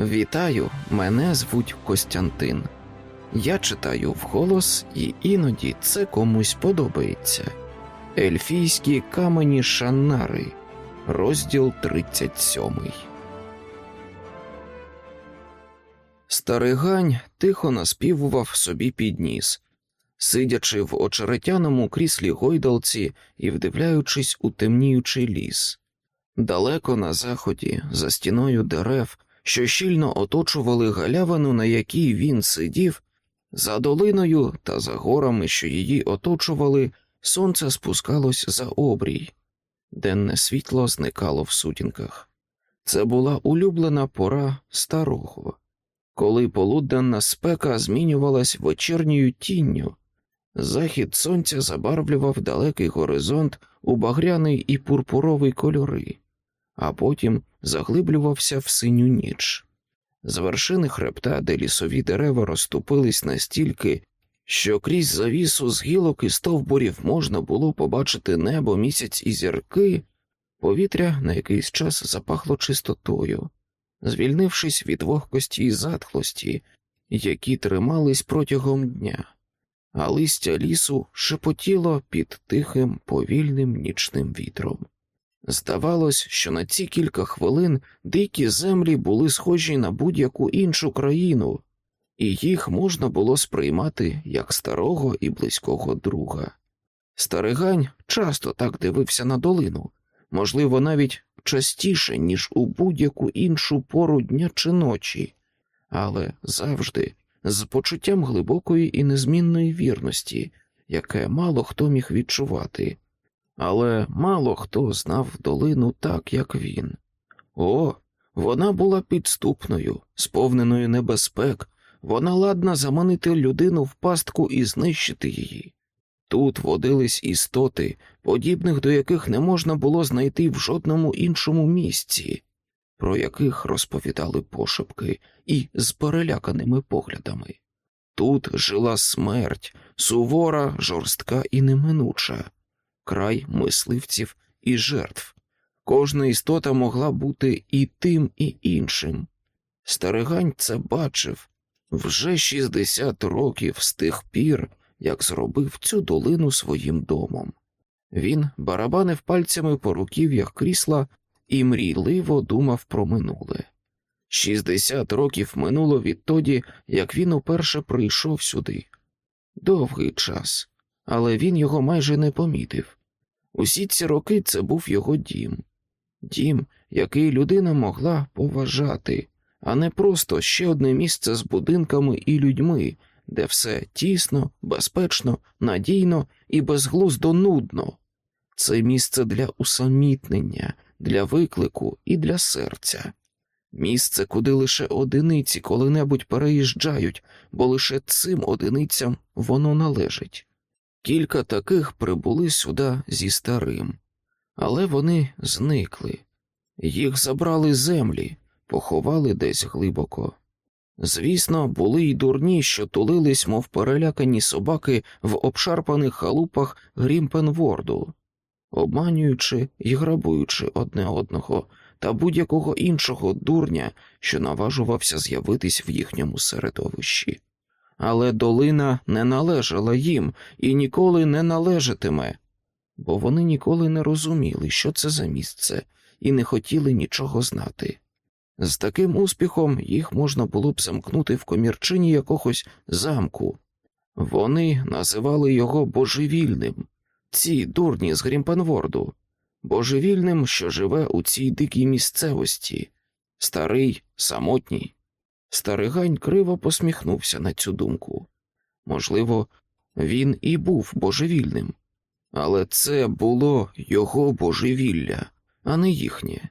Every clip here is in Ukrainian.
Вітаю, мене звуть Костянтин. Я читаю вголос, і іноді це комусь подобається. Ельфійські камені Шаннари, розділ 37. Старий Гань тихо наспівував собі під ніс, сидячи в очеретяному кріслі гойдалці і вдивляючись у темніючий ліс. Далеко на заході, за стіною дерев, що щільно оточували галявину, на якій він сидів, за долиною та за горами, що її оточували, сонце спускалось за обрій, денне світло зникало в сутінках. Це була улюблена пора старого, коли полуденна спека змінювалась вечірньою тінню. Захід сонця забарвлював далекий горизонт у багряний і пурпуровий кольори, а потім заглиблювався в синю ніч. З вершини хребта, де лісові дерева розступились настільки, що крізь завісу з гілок і стовбурів можна було побачити небо, місяць і зірки, повітря на якийсь час запахло чистотою, звільнившись від вогкості і затхлості, які тримались протягом дня, а листя лісу шепотіло під тихим повільним нічним вітром. Здавалось, що на ці кілька хвилин дикі землі були схожі на будь-яку іншу країну, і їх можна було сприймати як старого і близького друга. Старигань часто так дивився на долину, можливо, навіть частіше, ніж у будь-яку іншу пору дня чи ночі, але завжди з почуттям глибокої і незмінної вірності, яке мало хто міг відчувати. Але мало хто знав долину так, як він. О, вона була підступною, сповненою небезпек, вона ладна заманити людину в пастку і знищити її. Тут водились істоти, подібних до яких не можна було знайти в жодному іншому місці, про яких розповідали пошепки і з переляканими поглядами. Тут жила смерть, сувора, жорстка і неминуча, край мисливців і жертв. Кожна істота могла бути і тим, і іншим. Старигань це бачив вже 60 років з тих пір, як зробив цю долину своїм домом. Він барабанив пальцями по руків'ях крісла і мрійливо думав про минуле. 60 років минуло відтоді, як він уперше прийшов сюди. Довгий час, але він його майже не помітив. Усі ці роки це був його дім, дім, який людина могла поважати, а не просто ще одне місце з будинками і людьми, де все тісно, безпечно, надійно і безглуздо нудно. Це місце для усамітнення, для виклику і для серця. Місце, куди лише одиниці коли-небудь переїжджають, бо лише цим одиницям воно належить. Кілька таких прибули сюди зі старим, але вони зникли, їх забрали землі, поховали десь глибоко. Звісно, були й дурні, що тулились, мов перелякані собаки в обшарпаних халупах Грімпенворду, обманюючи і грабуючи одне одного та будь-якого іншого дурня, що наважувався з'явитись в їхньому середовищі. Але долина не належала їм і ніколи не належатиме, бо вони ніколи не розуміли, що це за місце, і не хотіли нічого знати. З таким успіхом їх можна було б замкнути в комірчині якогось замку. Вони називали його божевільним, ці дурні з Грімпенворду, божевільним, що живе у цій дикій місцевості, старий, самотній. Старигань криво посміхнувся на цю думку. Можливо, він і був божевільним, але це було його божевілля, а не їхнє.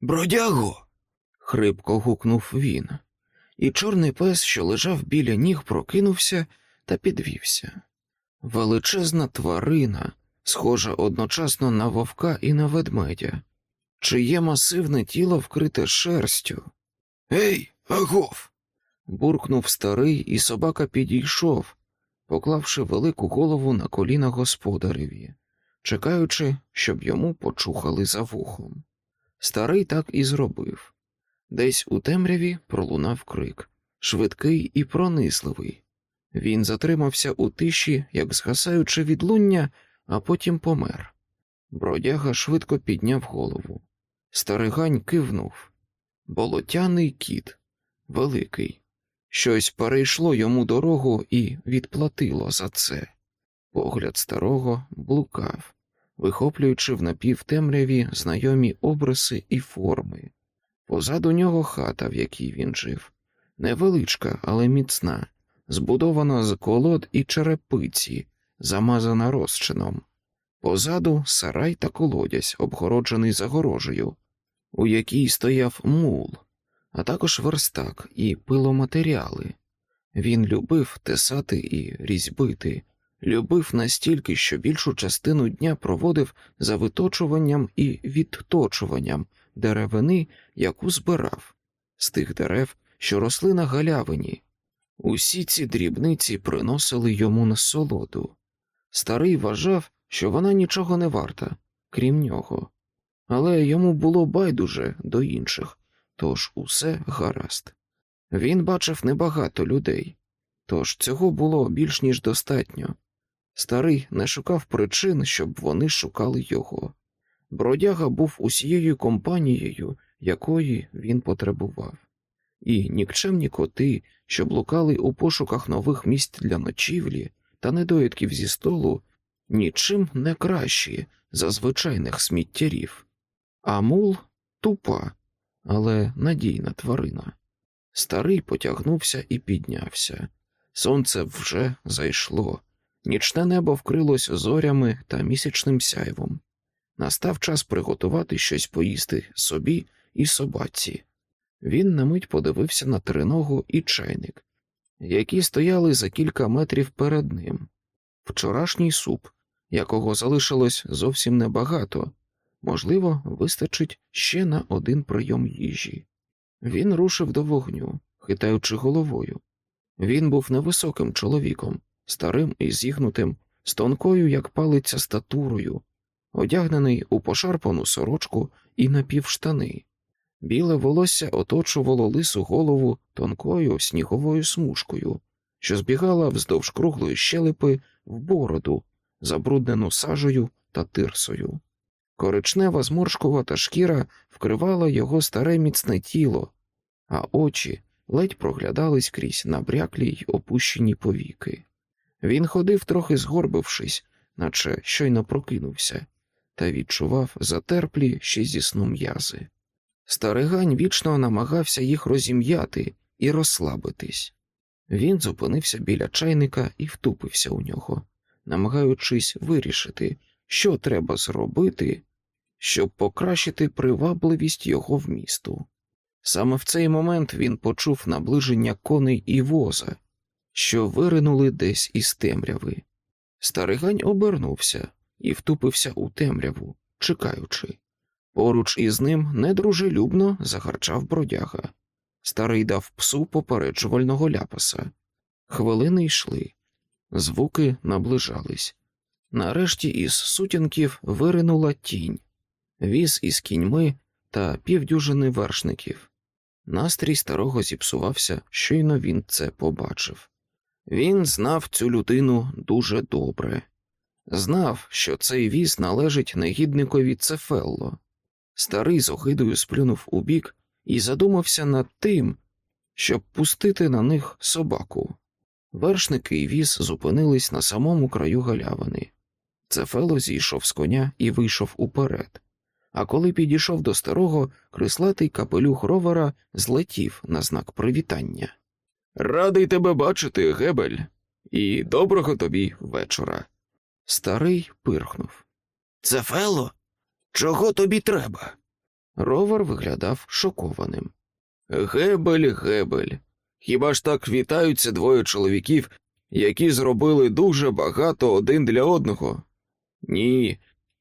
Бродяго. хрипко гукнув він, і чорний пес, що лежав біля ніг, прокинувся та підвівся. Величезна тварина, схожа одночасно на вовка і на ведмедя, чиє масивне тіло вкрите шерстю. Ей, агов. буркнув старий, і собака підійшов, поклавши велику голову на коліна господареві, чекаючи, щоб йому почухали за вухом. Старий так і зробив. Десь у темряві пролунав крик, швидкий і пронизливий. Він затримався у тиші, як згасаючи відлуння, а потім помер. Бродяга швидко підняв голову. Старигань кивнув. Болотяний кіт, великий. Щось перейшло йому дорогу і відплатило за це. Погляд старого блукав, вихоплюючи в напівтемряві знайомі обриси і форми. Позаду нього хата, в якій він жив, невеличка, але міцна, збудована з колод і черепиці, замазана розчином. Позаду сарай та колодязь, обгороджений загорожею, у якій стояв мул, а також верстак і пиломатеріали. Він любив тесати і різьбити, любив настільки, що більшу частину дня проводив за виточуванням і відточуванням деревини, яку збирав, з тих дерев, що росли на галявині. Усі ці дрібниці приносили йому насолоду. Старий вважав, що вона нічого не варта, крім нього, але йому було байдуже до інших, тож усе гаразд. Він бачив небагато людей, тож цього було більш ніж достатньо. Старий не шукав причин, щоб вони шукали його. Бродяга був усією компанією, якої він потребував, і нікчемні коти, що блукали у пошуках нових місць для ночівлі та недоїдків зі столу, нічим не кращі за звичайних сміттярів. А мул тупа, але надійна тварина. Старий потягнувся і піднявся. Сонце вже зайшло, нічне небо вкрилось зорями та місячним сяйвом. Настав час приготувати щось поїсти собі і собаці. Він на мить подивився на триногу і чайник, які стояли за кілька метрів перед ним. Вчорашній суп, якого залишилось зовсім небагато, можливо, вистачить ще на один прийом їжі. Він рушив до вогню, хитаючи головою. Він був невисоким чоловіком, старим і зігнутим, з тонкою, як палиця статурою, одягнений у пошарпану сорочку і напівштани. Біле волосся оточувало лису голову тонкою сніговою смужкою, що збігала вздовж круглої щелепи в бороду, забруднену сажею та тирсою. Коричнева зморшкувата шкіра вкривала його старе міцне тіло, а очі ледь проглядались крізь набряклі й опущені повіки. Він ходив, трохи згорбившись, наче щойно прокинувся, та відчував затерплі ще зі сну м'язи. Старигань вічно намагався їх розім'яти і розслабитись. Він зупинився біля чайника і втупився у нього, намагаючись вирішити, що треба зробити, щоб покращити привабливість його вмісту. Саме в цей момент він почув наближення коней і воза, що виринули десь із темряви. Старигань обернувся і втупився у темряву, чекаючи. Поруч із ним недружелюбно загарчав бродяга. Старий дав псу попереджувального ляпаса. Хвилини йшли, звуки наближались. Нарешті із сутінків виринула тінь, віз із кіньми та півдюжини вершників. Настрій старого зіпсувався, щойно він це побачив. Він знав цю людину дуже добре, знав, що цей віз належить негідникові Цефелло. Старий з огидою сплюнув убік і задумався над тим, щоб пустити на них собаку. Вершники і віз зупинились на самому краю галявини. Цефело зійшов з коня і вийшов уперед. А коли підійшов до старого, крислатий капелюх ровера злетів на знак привітання. Радий тебе бачити, Гебель, і доброго тобі вечора. Старий пирхнув. Цефело, чого тобі треба? Ровер виглядав шокованим. Гебель, гебель. Хіба ж так вітаються двоє чоловіків, які зробили дуже багато один для одного? Ні,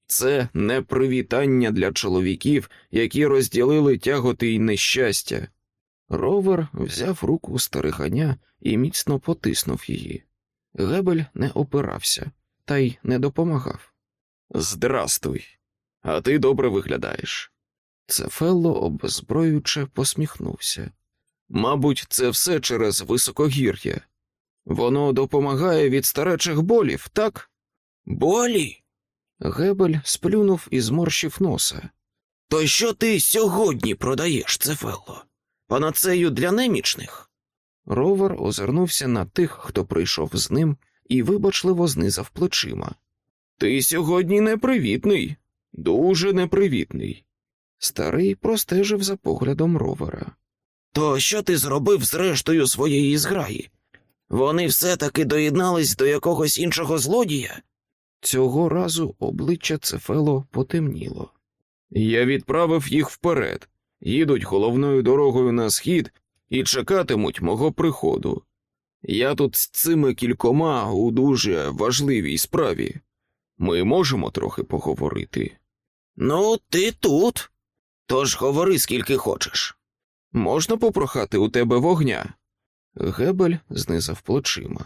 це не привітання для чоловіків, які розділили тяготи й нещастя. Ровер взяв руку стариганя і міцно потиснув її. Гебель не опирався, та й не допомагав. Здрастуй, а ти добре виглядаєш. Цефелло обезброюче посміхнувся. Мабуть, це все через високогір'я. Воно допомагає від старечих болів, так? Болі? Гебель сплюнув і зморщив носа. То що ти сьогодні продаєш, Цефелло? Панацею для немічних? Ровер озирнувся на тих, хто прийшов з ним, і вибачливо знизав плечима. Ти сьогодні непривітний, дуже непривітний. Старий простежив за поглядом ровера. То що ти зробив з рештою своєї зграї? Вони все-таки доєднались до якогось іншого злодія? Цього разу обличчя Цефело потемніло. Я відправив їх вперед, їдуть головною дорогою на схід і чекатимуть мого приходу. Я тут з цими кількома у дуже важливій справі. Ми можемо трохи поговорити. Ну, ти тут. Тож говори скільки хочеш. Можна попрохати у тебе вогня? Гебель знизав плечима.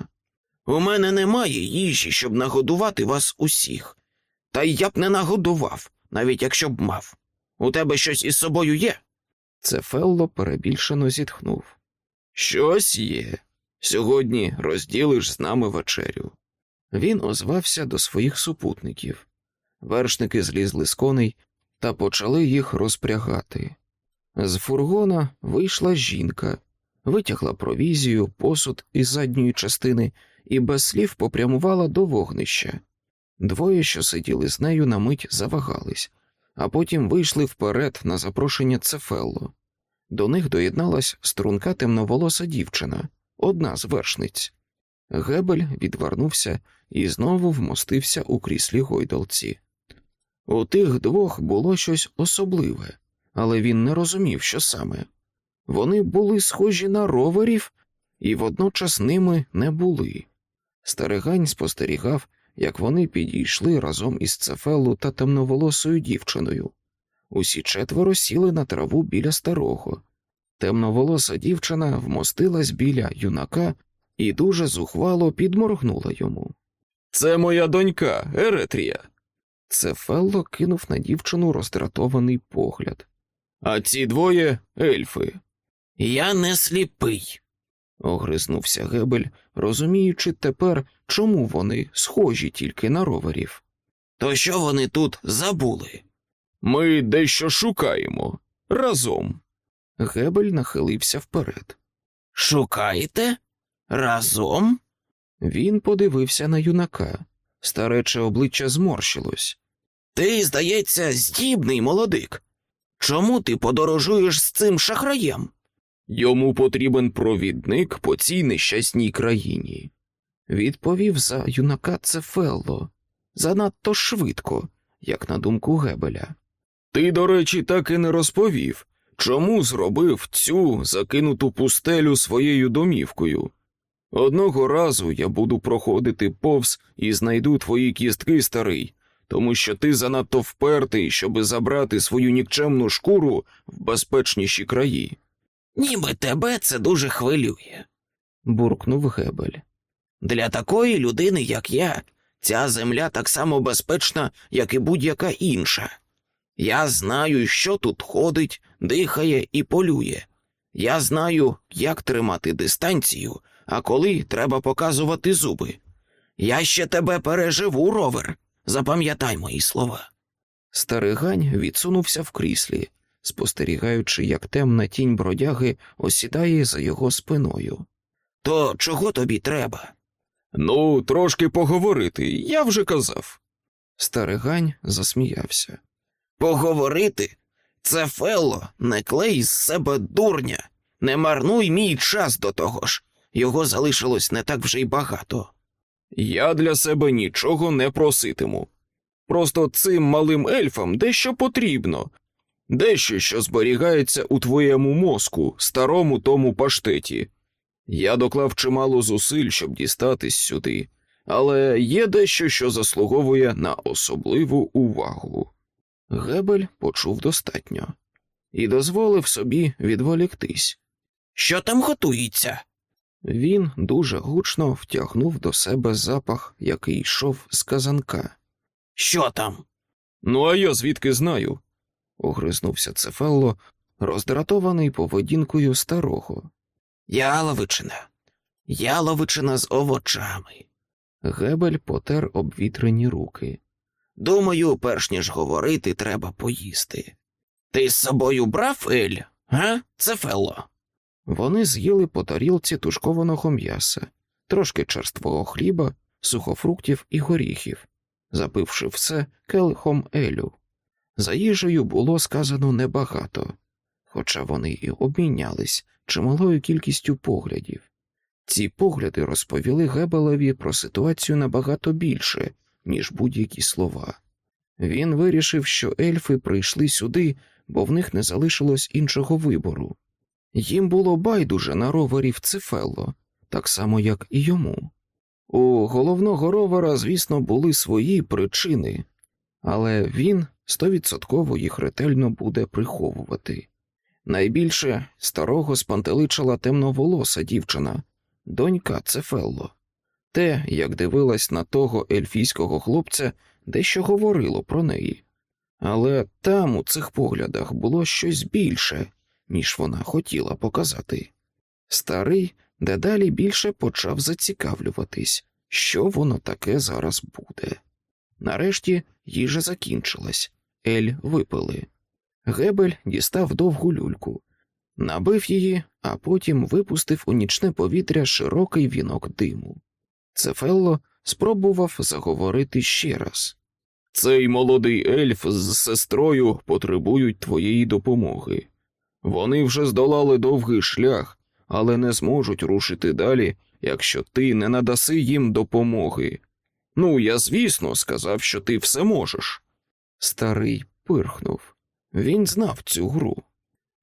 У мене немає їжі, щоб нагодувати вас усіх. Та й я б не нагодував, навіть якщо б мав. У тебе щось із собою є? Цефелло перебільшено зітхнув. Щось є. Сьогодні розділиш з нами вечерю. Він озвався до своїх супутників. Вершники злізли з коней та почали їх розпрягати. З фургона вийшла жінка, витягла провізію, посуд із задньої частини і без слів попрямувала до вогнища. Двоє, що сиділи з нею, на мить завагались, а потім вийшли вперед на запрошення Цефелло. До них доєдналась струнка темноволоса дівчина, одна з вершниць. Гебель відвернувся і знову вмостився у кріслі гойдалці. У тих двох було щось особливе, але він не розумів, що саме. Вони були схожі на роверів і водночас ними не були. Старигань спостерігав, як вони підійшли разом із Цефелу та темноволосою дівчиною. Усі четверо сіли на траву біля старого. Темноволоса дівчина вмостилась біля юнака і дуже зухвало підморгнула йому. Це моя донька, Еретрія. Цефелло кинув на дівчину роздратований погляд. А ці двоє ельфи. Я не сліпий. Огризнувся Гебель, розуміючи тепер, чому вони схожі тільки на роверів. То що вони тут забули? Ми дещо шукаємо разом. Гебель нахилився вперед. Шукаєте? Разом? Він подивився на юнака. Старече обличчя зморщилось. Ти, здається, здібний молодик. Чому ти подорожуєш з цим шахраєм? Йому потрібен провідник по цій нещасній країні. Відповів за юнака Цефелло занадто швидко, як на думку Гебеля. Ти, до речі, так і не розповів, чому зробив цю закинуту пустелю своєю домівкою. Одного разу я буду проходити повз і знайду твої кістки, старий, тому що ти занадто впертий, щоби забрати свою нікчемну шкуру в безпечніші краї. Ніби тебе це дуже хвилює. буркнув Гебель. Для такої людини, як я, ця земля так само безпечна, як і будь-яка інша. Я знаю, що тут ходить, дихає і полює. Я знаю, як тримати дистанцію, а коли треба показувати зуби. Я ще тебе переживу, ровер. Запам'ятай мої слова. Старигань відсунувся в кріслі, спостерігаючи, як темна тінь бродяги осідає за його спиною. То чого тобі треба? Ну, трошки поговорити, я вже казав. Старигань засміявся. Поговорити? Це Фелло, не клей з себе дурня. Не марнуй мій час до того ж. Його залишилось не так вже й багато. Я для себе нічого не проситиму. Просто цим малим ельфам дещо потрібно, дещо, що зберігається у твоєму мозку, старому тому паштеті. Я доклав чимало зусиль, щоб дістатись сюди, але є дещо, що заслуговує на особливу увагу. Гебель почув достатньо і дозволив собі відволіктись. Що там готується? Він дуже гучно втягнув до себе запах, який йшов з казанка. Що там? Ну, а я звідки знаю? Огризнувся Цефелло, роздратований поведінкою старого. Яловичина. Яловичина з овочами. Гебель потер обвітрені руки. Думаю, перш ніж говорити, треба поїсти. Ти з собою брав Ель, га, Цефелло? Вони з'їли по тарілці тушкованого м'яса, трошки черствого хліба, сухофруктів і горіхів, запивши все келихом Елю. За їжею було сказано небагато, хоча вони і обмінялись чималою кількістю поглядів. Ці погляди розповіли Гебелеві про ситуацію набагато більше, ніж будь-які слова. Він вирішив, що ельфи прийшли сюди, бо в них не залишилось іншого вибору. Їм було байдуже на ровері в Цифелло, так само, як і йому. У головного ровера, звісно, були свої причини, але він стовідсотково їх ретельно буде приховувати. Найбільше старого спантеличила темноволоса дівчина, донька Цефелло. Те, як дивилась на того ельфійського хлопця, дещо говорило про неї. Але там, у цих поглядах, було щось більше, ніж вона хотіла показати. Старий дедалі більше почав зацікавлюватись, що воно таке зараз буде. Нарешті їжа закінчилась, Ель випили. Гебель дістав довгу люльку, набив її, а потім випустив у нічне повітря широкий вінок диму. Цефелло спробував заговорити ще раз. Цей молодий ельф з сестрою потребують твоєї допомоги. Вони вже здолали довгий шлях, але не зможуть рушити далі, якщо ти не надаси їм допомоги. Ну, я, звісно, сказав, що ти все можеш. Старий пирхнув. Він знав цю гру.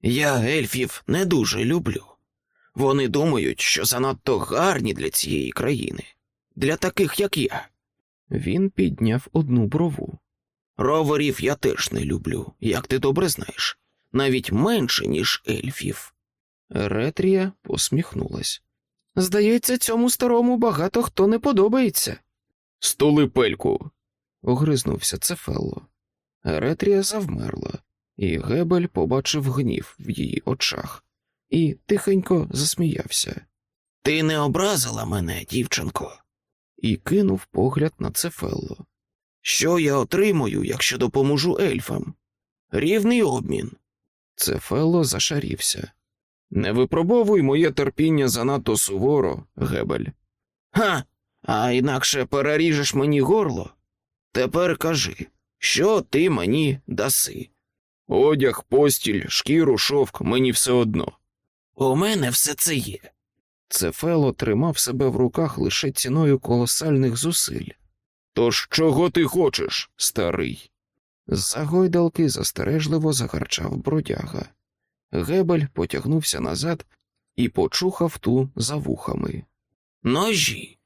Я ельфів не дуже люблю. Вони думають, що занадто гарні для цієї країни, для таких, як я. Він підняв одну брову. Роверів я теж не люблю, як ти добре знаєш, навіть менше, ніж ельфів. Ретрія посміхнулась. Здається, цьому старому багато хто не подобається. Столи пельку. огризнувся Цефелло. Ретрія завмерла, і Гебель побачив гнів в її очах і тихенько засміявся. Ти не образила мене, дівчинко. І кинув погляд на Цефелло. Що я отримую, якщо допоможу ельфам? Рівний обмін. Цефелло зашарівся. Не випробовуй моє терпіння занадто суворо, Гебель. Ха, а інакше переріжеш мені горло. Тепер кажи, що ти мені даси? Одяг, постіль, шкіру, шовк мені все одно. У мене все це є. Цефело тримав себе в руках лише ціною колосальних зусиль. Тож чого ти хочеш, старий? З-за гойдалки застережливо загарчав бродяга. Гебель потягнувся назад і почухав ту за вухами. Ножі,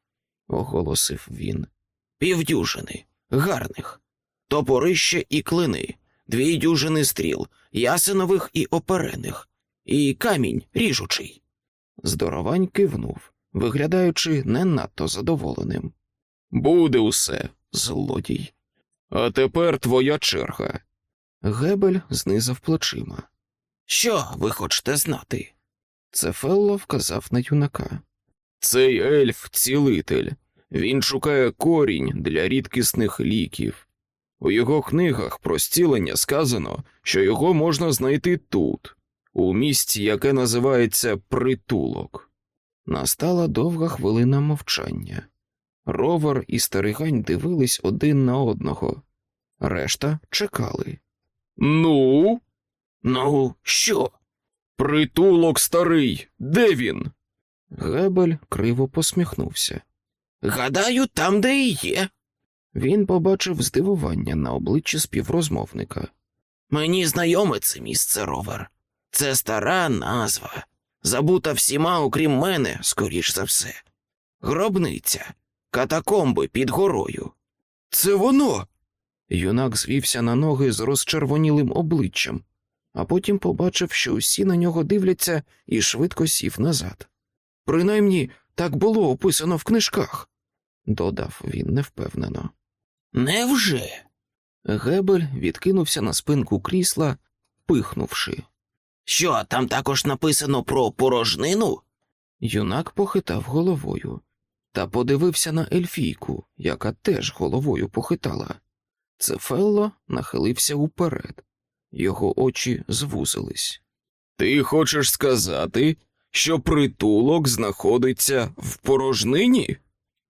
оголосив він. Півдюжини, гарних, топорище і клини, дві дюжини стріл, ясенових і оперених, і камінь ріжучий. Здоровань кивнув, виглядаючи не надто задоволеним. Буде усе, злодій. А тепер твоя черга. Гебель знизав плечима. Що ви хочете знати? Цефелло вказав на юнака. Цей ельф цілитель. Він шукає корінь для рідкісних ліків. У його книгах про зцілення сказано, що його можна знайти тут, у місці, яке називається притулок. Настала довга хвилина мовчання. Ровер і старигань дивились один на одного, решта чекали. Ну, Ну, що? притулок старий, де він? Гебель криво посміхнувся. Гадаю, там, де і є. Він побачив здивування на обличчі співрозмовника. Мені знайоме це місце ровер. Це стара назва, забута всіма, окрім мене, скоріш за все. Гробниця, катакомби під горою. Це воно. Юнак звівся на ноги з розчервонілим обличчям, а потім побачив, що усі на нього дивляться, і швидко сів назад. Принаймні, так було описано в книжках, додав він невпевнено. Невже? Гебель відкинувся на спинку крісла, пихнувши. Що, там також написано про порожнину? Юнак похитав головою та подивився на ельфійку, яка теж головою похитала. Цефелло нахилився уперед, його очі звузились. Ти хочеш сказати, що притулок знаходиться в порожнині?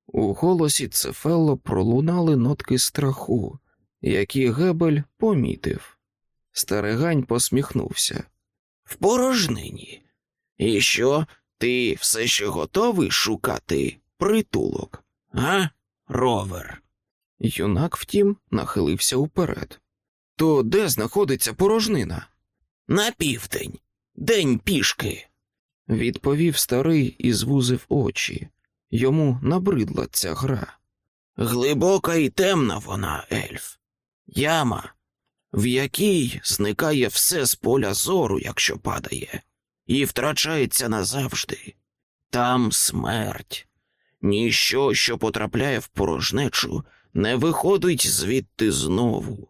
У голосі Цефелло пролунали нотки страху, які Гебель помітив. Старигань посміхнувся. В порожнині. І що, ти все ще готовий шукати притулок? А, ровер? Юнак, втім, нахилився уперед. То де знаходиться порожнина? На південь, день пішки. Відповів старий і звузив очі. Йому набридла ця гра. Глибока і темна вона, ельф. Яма, в якій зникає все з поля зору, якщо падає, і втрачається назавжди. Там смерть. Ніщо, що потрапляє в порожнечу, не виходить звідти знову.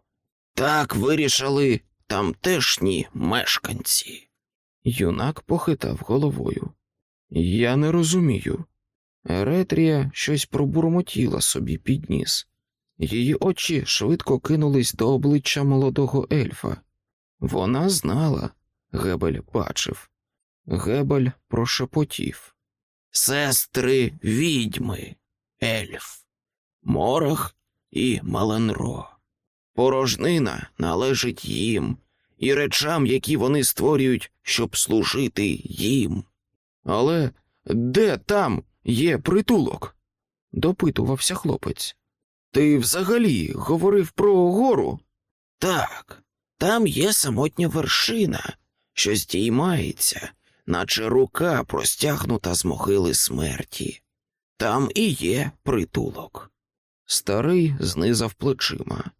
Так вирішили тамтешні мешканці. Юнак похитав головою. Я не розумію. Еретрія щось пробурмотіла собі під ніс. Її очі швидко кинулись до обличчя молодого ельфа. Вона знала, Гебель бачив. Гебель прошепотів. Сестри відьми, ельф, Морах і Маленро. Порожнина належить їм і речам, які вони створюють, щоб служити їм. Але де там є притулок? допитувався хлопець. Ти взагалі говорив про гору? Так, там є самотня вершина, що здіймається, наче рука простягнута з могили смерті. Там і є притулок. Старий знизав плечима.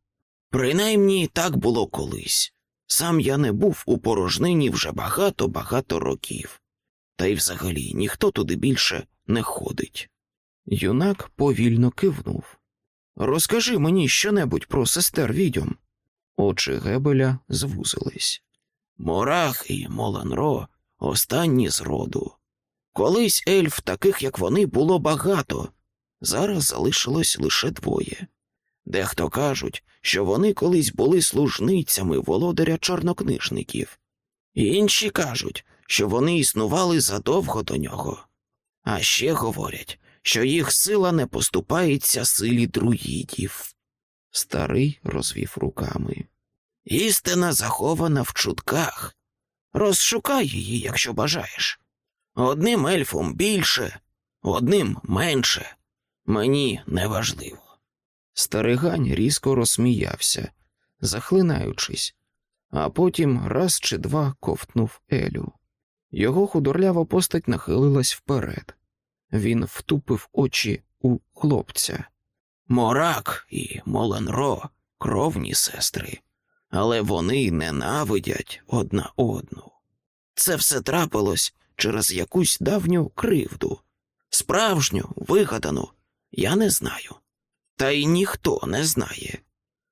Принаймні так було колись. Сам я не був у порожнині вже багато-багато років, та й взагалі ніхто туди більше не ходить. Юнак повільно кивнув. Розкажи мені щонебудь про сестер відьом. Очі Гебеля звузились. Морах і Моланро останні з роду. Колись ельф, таких як вони, було багато, зараз залишилось лише двоє. Дехто кажуть, що вони колись були служницями володаря чорнокнижників, інші кажуть, що вони існували задовго до нього. А ще говорять, що їх сила не поступається силі друїдів. Старий розвів руками. Істина захована в чутках. Розшукай її, якщо бажаєш. Одним ельфом більше, одним менше. Мені не важливо. Старигань різко розсміявся, захлинаючись, а потім раз чи два ковтнув Елю. Його худорлява постать нахилилась вперед. Він втупив очі у хлопця. Морак і Моленро кровні сестри, але вони ненавидять одна одну. Це все трапилось через якусь давню кривду. Справжню, вигадану, я не знаю. Та й ніхто не знає.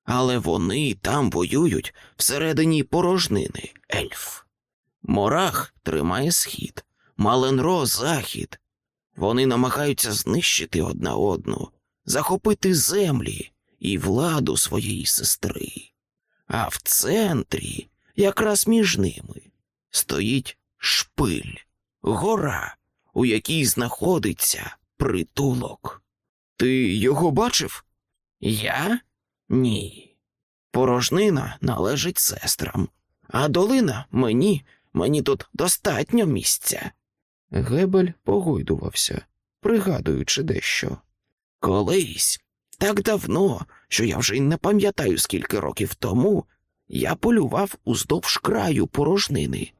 Але вони там воюють всередині порожнини ельф. Морах тримає схід, Маленро захід. Вони намагаються знищити одна одну, захопити землі і владу своєї сестри. А в центрі, якраз між ними, стоїть шпиль, гора, у якій знаходиться притулок. Ти його бачив? Я? Ні. Порожнина належить сестрам, а долина мені, мені тут достатньо місця. Гебель погойдувався, пригадуючи дещо. Колись, так давно, що я вже й не пам'ятаю, скільки років тому, я полював уздовж краю порожнини.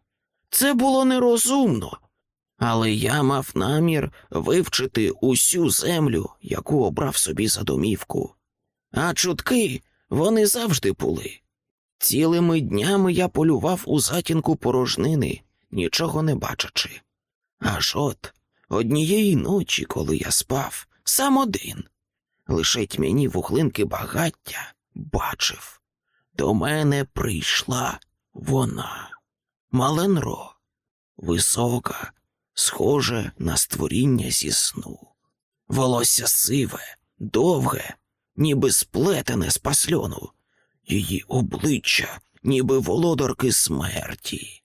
Це було нерозумно, але я мав намір вивчити усю землю, яку обрав собі за домівку. А чутки вони завжди були. Цілими днями я полював у затінку порожнини, нічого не бачачи. Аж от однієї ночі, коли я спав, сам один, лише тьмяні вуглинки багаття бачив. до мене прийшла вона, Маленро, висока, схоже на створіння зі сну. Волосся сиве, довге, ніби сплетене з пасльону, її обличчя, ніби володарки смерті.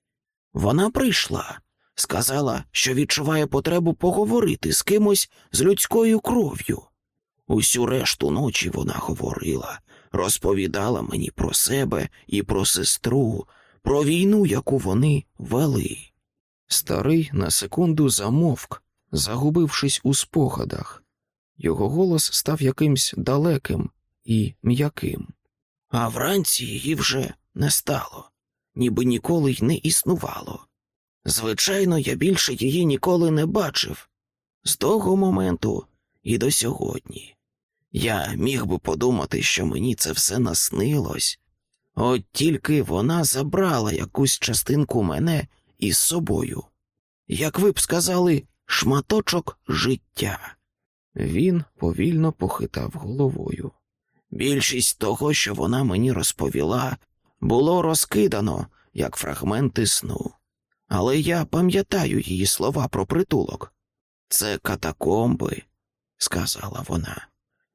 Вона прийшла, сказала, що відчуває потребу поговорити з кимось з людською кров'ю. Усю решту ночі вона говорила, розповідала мені про себе і про сестру, про війну, яку вони вели. Старий на секунду замовк, загубившись у спогадах. Його голос став якимсь далеким і м'яким. А вранці її вже не стало, ніби ніколи й не існувало. Звичайно, я більше її ніколи не бачив з того моменту і до сьогодні. Я міг би подумати, що мені це все наснилось, от тільки вона забрала якусь частинку мене із собою. Як ви б сказали, шматочок життя. Він повільно похитав головою. Більшість того, що вона мені розповіла, було розкидано як фрагменти сну. Але я пам'ятаю її слова про притулок. Це катакомби, сказала вона,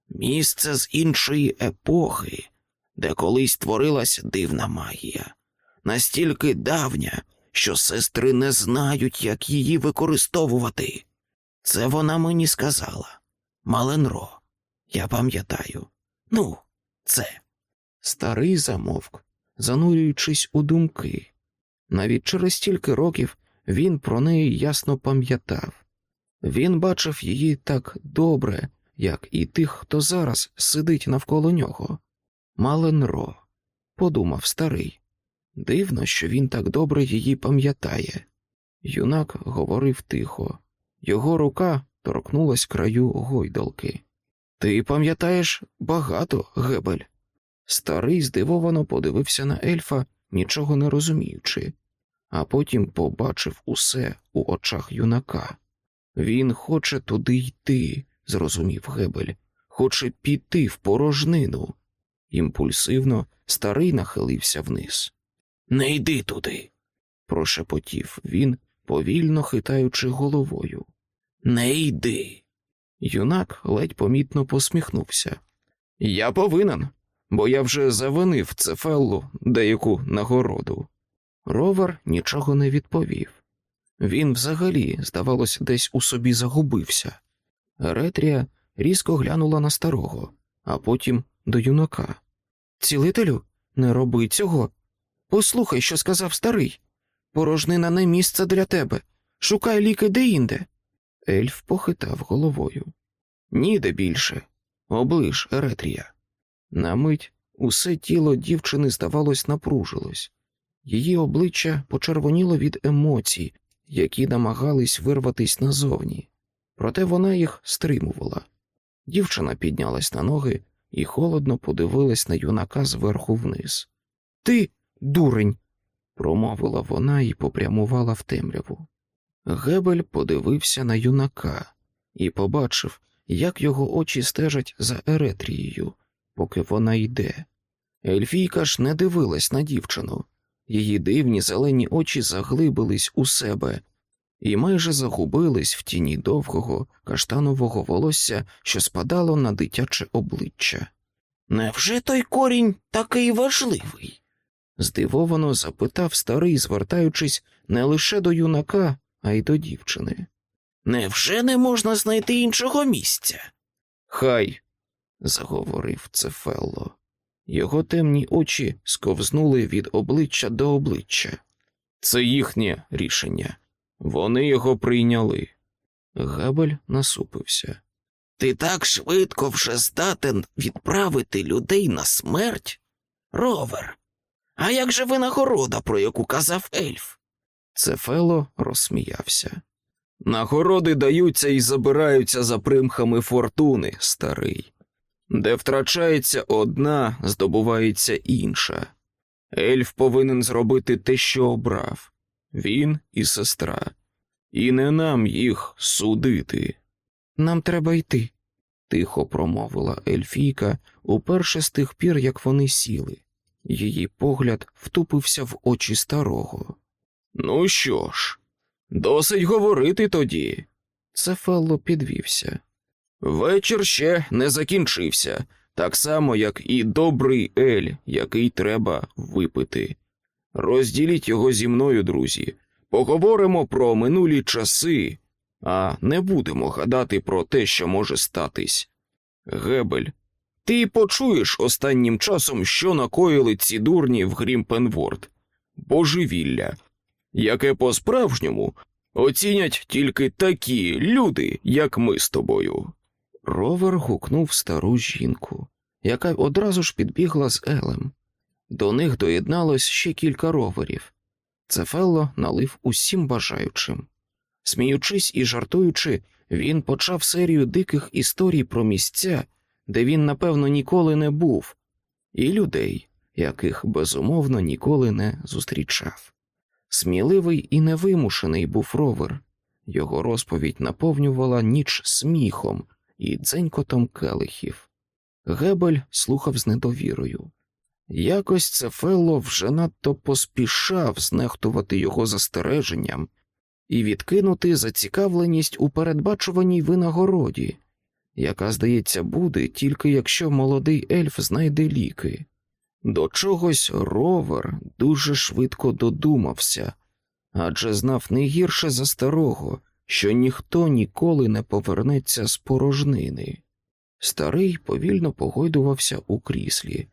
місце з іншої епохи, де колись творилась дивна магія, настільки давня, що сестри не знають, як її використовувати. Це вона мені сказала. Маленро, я пам'ятаю. Ну, це. Старий замовк, занурюючись у думки. Навіть через стільки років він про неї ясно пам'ятав. Він бачив її так добре, як і тих, хто зараз сидить навколо нього. Маленро, подумав старий. Дивно, що він так добре її пам'ятає. Юнак говорив тихо, його рука торкнулась краю гойдалки. Ти пам'ятаєш багато, Гебель. Старий здивовано подивився на ельфа, нічого не розуміючи, а потім побачив усе у очах юнака. Він хоче туди йти, зрозумів Гебель, хоче піти в порожнину. Імпульсивно старий нахилився вниз. Не йди туди, прошепотів він, повільно хитаючи головою. Не йди. Юнак ледь помітно посміхнувся. Я повинен, бо я вже завинив Цефеллу деяку нагороду. Ровер нічого не відповів. Він взагалі, здавалось, десь у собі загубився. Ретрія різко глянула на старого, а потім до юнака. Цілителю, не роби цього. Послухай, що сказав старий. Порожнина не місце для тебе. Шукай ліки де-інде. Ельф похитав головою. Ніде більше. Оближ, Еретрія. На мить усе тіло дівчини, здавалось, напружилось. Її обличчя почервоніло від емоцій, які намагались вирватись назовні, проте вона їх стримувала. Дівчина піднялась на ноги і холодно подивилась на юнака зверху вниз. Ти, дурень, промовила вона і попрямувала в темряву. Гебель подивився на юнака і побачив, як його очі стежать за Еретрією, поки вона йде. Ельфійка ж не дивилась на дівчину, її дивні зелені очі заглибились у себе і майже загубились в тіні довгого каштанового волосся, що спадало на дитяче обличчя. Невже той корінь такий важливий? Здивовано запитав старий, звертаючись не лише до юнака, а й до дівчини. Невже не можна знайти іншого місця? Хай, заговорив Цефелло. Його темні очі сковзнули від обличчя до обличчя. Це їхнє рішення. Вони його прийняли. Габель насупився. Ти так швидко вже здатен відправити людей на смерть? Ровер. А як же винагорода, про яку казав ельф? Цефело розсміявся. Нагороди даються і забираються за примхами фортуни, старий. Де втрачається одна, здобувається інша. Ельф повинен зробити те, що обрав він і сестра, і не нам їх судити. Нам треба йти, тихо промовила Ельфійка уперше з тих пір, як вони сіли. Її погляд втупився в очі старого. Ну що ж, досить говорити тоді. Цефелло підвівся. Вечір ще не закінчився, так само, як і добрий ель, який треба випити. Розділіть його зі мною, друзі. Поговоримо про минулі часи, а не будемо гадати про те, що може статись. Гебель, ти почуєш останнім часом, що накоїли ці дурні в Грімпенворд? Божевілля, яке по-справжньому оцінять тільки такі люди, як ми з тобою. Ровер гукнув стару жінку, яка одразу ж підбігла з Елем. До них доєдналось ще кілька роверів. Цефелло налив усім бажаючим. Сміючись і жартуючи, він почав серію диких історій про місця, де він, напевно, ніколи не був, і людей, яких безумовно ніколи не зустрічав. Сміливий і невимушений був ровер. Його розповідь наповнювала ніч сміхом і дзенькотом келихів. Гебель слухав з недовірою. Якось Цефелло вже надто поспішав знехтувати його застереженням і відкинути зацікавленість у передбачуваній винагороді, яка, здається, буде тільки якщо молодий ельф знайде ліки. До чогось ровер дуже швидко додумався, адже знав не гірше за старого, що ніхто ніколи не повернеться з порожнини. Старий повільно погойдувався у кріслі.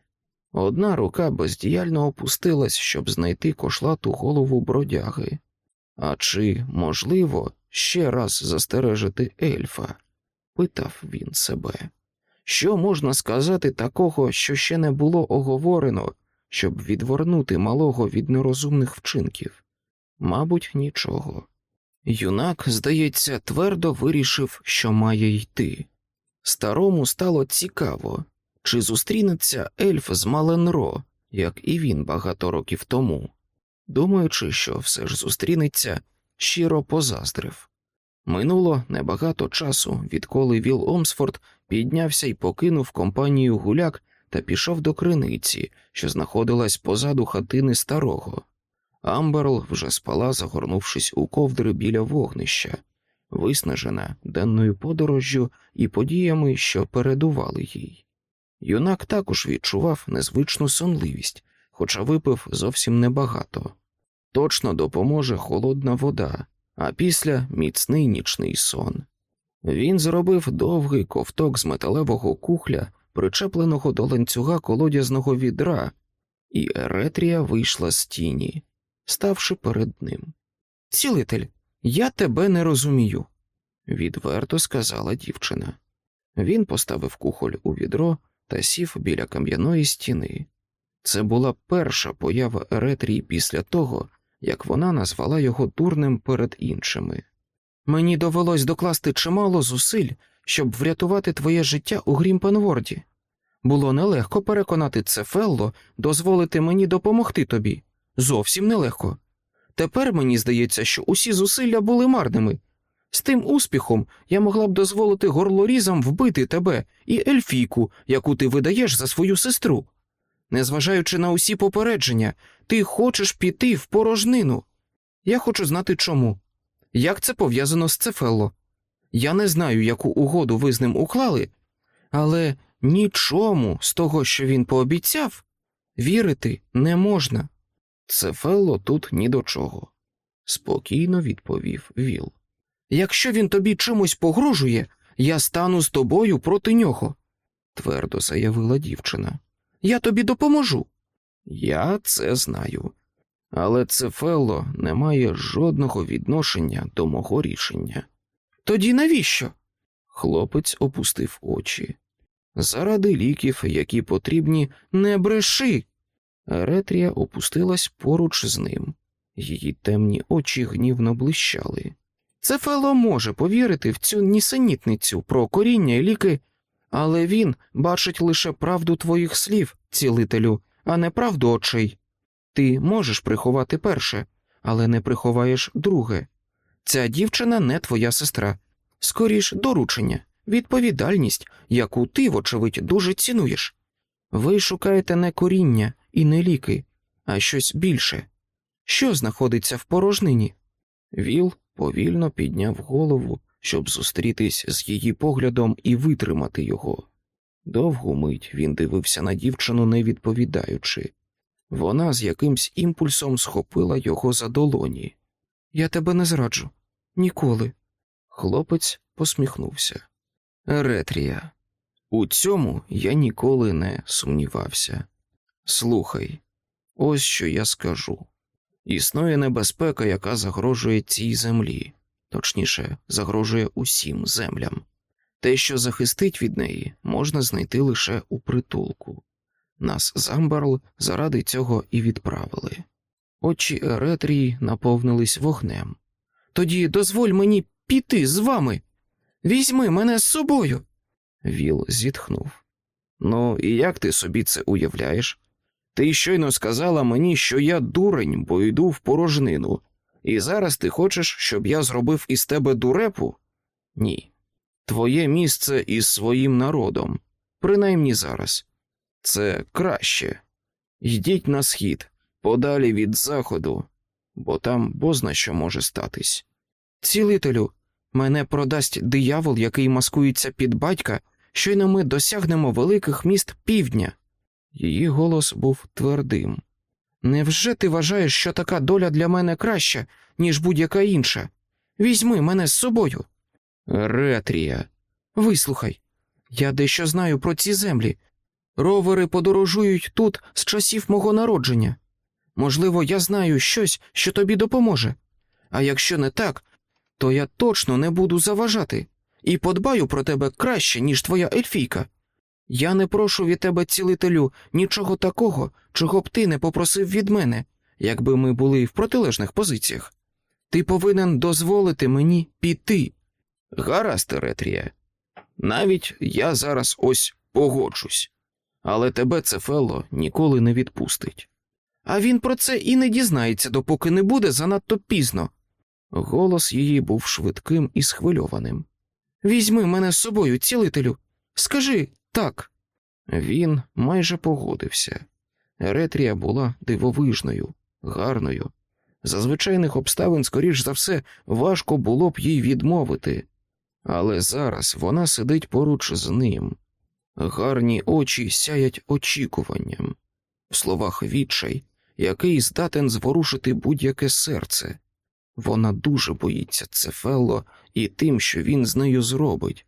Одна рука бездіяльно опустилась, щоб знайти кошлату голову бродяги. А чи, можливо, ще раз застережити ельфа? Питав він себе. Що можна сказати такого, що ще не було оговорено, щоб відвернути малого від нерозумних вчинків? Мабуть, нічого. Юнак, здається, твердо вирішив, що має йти. Старому стало цікаво, чи зустрінеться ельф з Маленро, як і він багато років тому. Думаючи, що все ж зустрінеться, щиро позаздрив. Минуло небагато часу, відколи Віл Омсфорд піднявся і покинув компанію гуляк та пішов до криниці, що знаходилась позаду хатини старого. Амберл вже спала, загорнувшись у ковдри біля вогнища, виснажена денною подорожжю і подіями, що передували їй. Юнак також відчував незвичну сонливість, хоча випив зовсім небагато. Точно допоможе холодна вода, а після міцний нічний сон. Він зробив довгий ковток з металевого кухля, причепленого до ланцюга колодязного відра, і Еретрія вийшла з тіні, ставши перед ним. Цілитель, я тебе не розумію, відверто сказала дівчина. Він поставив кухоль у відро та сів біля кам'яної стіни. Це була перша поява Еретрії після того, як вона назвала його дурним перед іншими. Мені довелось докласти чимало зусиль, щоб врятувати твоє життя у Грімпенворді. Було нелегко переконати Цефелло дозволити мені допомогти тобі. Зовсім нелегко. Тепер мені здається, що усі зусилля були марними. З тим успіхом я могла б дозволити горлорізам вбити тебе і ельфійку, яку ти видаєш за свою сестру. Незважаючи на усі попередження, ти хочеш піти в порожнину. Я хочу знати чому. Як це пов'язано з Цефелло? Я не знаю, яку угоду ви з ним уклали, але нічому з того, що він пообіцяв, вірити не можна. Цефелло тут ні до чого, спокійно відповів Віл. Якщо він тобі чимось погрожує, я стану з тобою проти нього, твердо заявила дівчина. Я тобі допоможу. Я це знаю, але Цефелло не має жодного відношення до мого рішення. Тоді навіщо? Хлопець опустив очі. Заради ліків, які потрібні, не бреши. Еретрія опустилась поруч з ним. Її темні очі гнівно блищали. Цефело може повірити в цю нісенітницю про коріння і ліки, але він бачить лише правду твоїх слів, цілителю, а не правду очей. Ти можеш приховати перше, але не приховаєш друге. Ця дівчина не твоя сестра, скоріш доручення, відповідальність, яку ти, вочевидь, дуже цінуєш. Ви шукаєте не коріння, і не ліки, а щось більше. Що знаходиться в порожнині? Віл повільно підняв голову, щоб зустрітись з її поглядом і витримати його. Довгу мить він дивився на дівчину, не відповідаючи. Вона з якимсь імпульсом схопила його за долоні. Я тебе не зраджу. Ніколи. Хлопець посміхнувся. Ретрія, у цьому я ніколи не сумнівався. Слухай, ось що я скажу. Існує небезпека, яка загрожує цій землі, точніше, загрожує усім землям. Те, що захистить від неї, можна знайти лише у притулку. Нас з Амберл заради цього і відправили. Очі Еретрії наповнились вогнем. Тоді дозволь мені піти з вами. Візьми мене з собою. Віл зітхнув. Ну, і як ти собі це уявляєш? Ти щойно сказала мені, що я дурень, бо йду в порожнину, і зараз ти хочеш, щоб я зробив із тебе дурепу? Ні. Твоє місце із своїм народом, принаймні зараз. Це краще. Йдіть на схід, подалі від заходу, бо там бозна що може статись. Цілителю, мене продасть диявол, який маскується під батька, щойно ми досягнемо великих міст півдня. Її голос був твердим. Невже ти вважаєш, що така доля для мене краща, ніж будь-яка інша? Візьми мене з собою. Ретрія. Вислухай, я дещо знаю про ці землі. Ровери подорожують тут з часів мого народження. Можливо, я знаю щось, що тобі допоможе. А якщо не так, то я точно не буду заважати і подбаю про тебе краще, ніж твоя ельфійка. Я не прошу від тебе, цілителю, нічого такого, чого б ти не попросив від мене, якби ми були в протилежних позиціях. Ти повинен дозволити мені піти. Гаразд, Ретрія. Навіть я зараз ось погоджусь, але тебе Цефело ніколи не відпустить. А він про це і не дізнається, допоки не буде занадто пізно. Голос її був швидким і схвильованим. Візьми мене з собою, цілителю. Скажи так. Він майже погодився. Еретрія була дивовижною, гарною. За звичайних обставин, скоріш за все, важко було б їй відмовити, але зараз вона сидить поруч з ним. Гарні очі сяять очікуванням, в словах відчай, який здатен зворушити будь-яке серце. Вона дуже боїться Цефелло і тим, що він з нею зробить.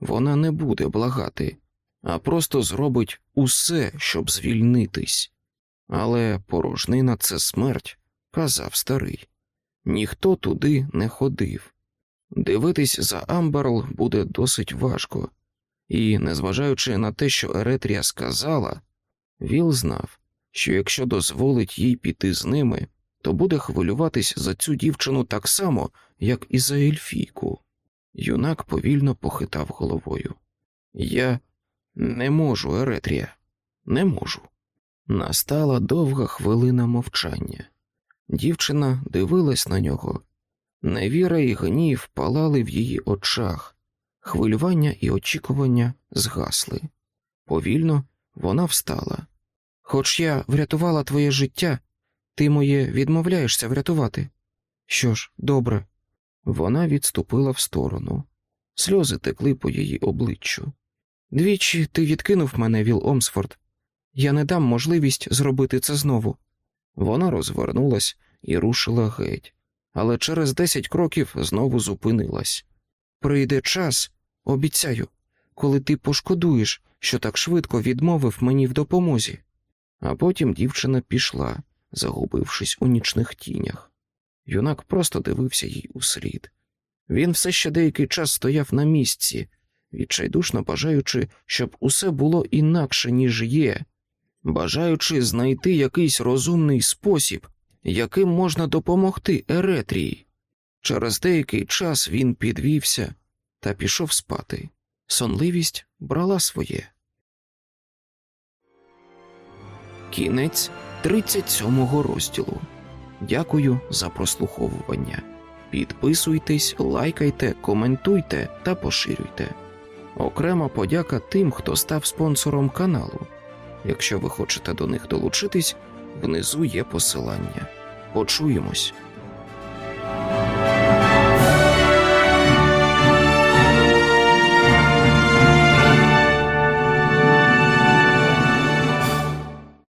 Вона не буде благати, а просто зробить усе, щоб звільнитись. Але порожнина це смерть, казав старий. Ніхто туди не ходив. Дивитись за Амберл буде досить важко, і, незважаючи на те, що Еретрія сказала, Віл знав, що якщо дозволить їй піти з ними, то буде хвилюватись за цю дівчину так само, як і за Ельфійку. Юнак повільно похитав головою. Я не можу, Еретрія, не можу. Настала довга хвилина мовчання. Дівчина дивилась на нього. Невіра і гнів палали в її очах, хвилювання і очікування згасли. Повільно вона встала. Хоч я врятувала твоє життя, ти моє відмовляєшся врятувати. Що ж, добре. Вона відступила в сторону. Сльози текли по її обличчю. Двічі ти відкинув мене, Віл Омсфорд. Я не дам можливість зробити це знову. Вона розвернулась і рушила геть, але через десять кроків знову зупинилась. Прийде час, обіцяю, коли ти пошкодуєш, що так швидко відмовив мені в допомозі. А потім дівчина пішла, загубившись у нічних тінях. Юнак просто дивився їй услід. Він все ще деякий час стояв на місці, відчайдушно бажаючи, щоб усе було інакше, ніж є, бажаючи знайти якийсь розумний спосіб, яким можна допомогти Еретрії. Через деякий час він підвівся та пішов спати. Сонливість брала своє. Кінець 37 розділу. Дякую за прослуховування. Підписуйтесь, лайкайте, коментуйте та поширюйте. Окрема подяка тим, хто став спонсором каналу. Якщо ви хочете до них долучитись, внизу є посилання. Почуємось.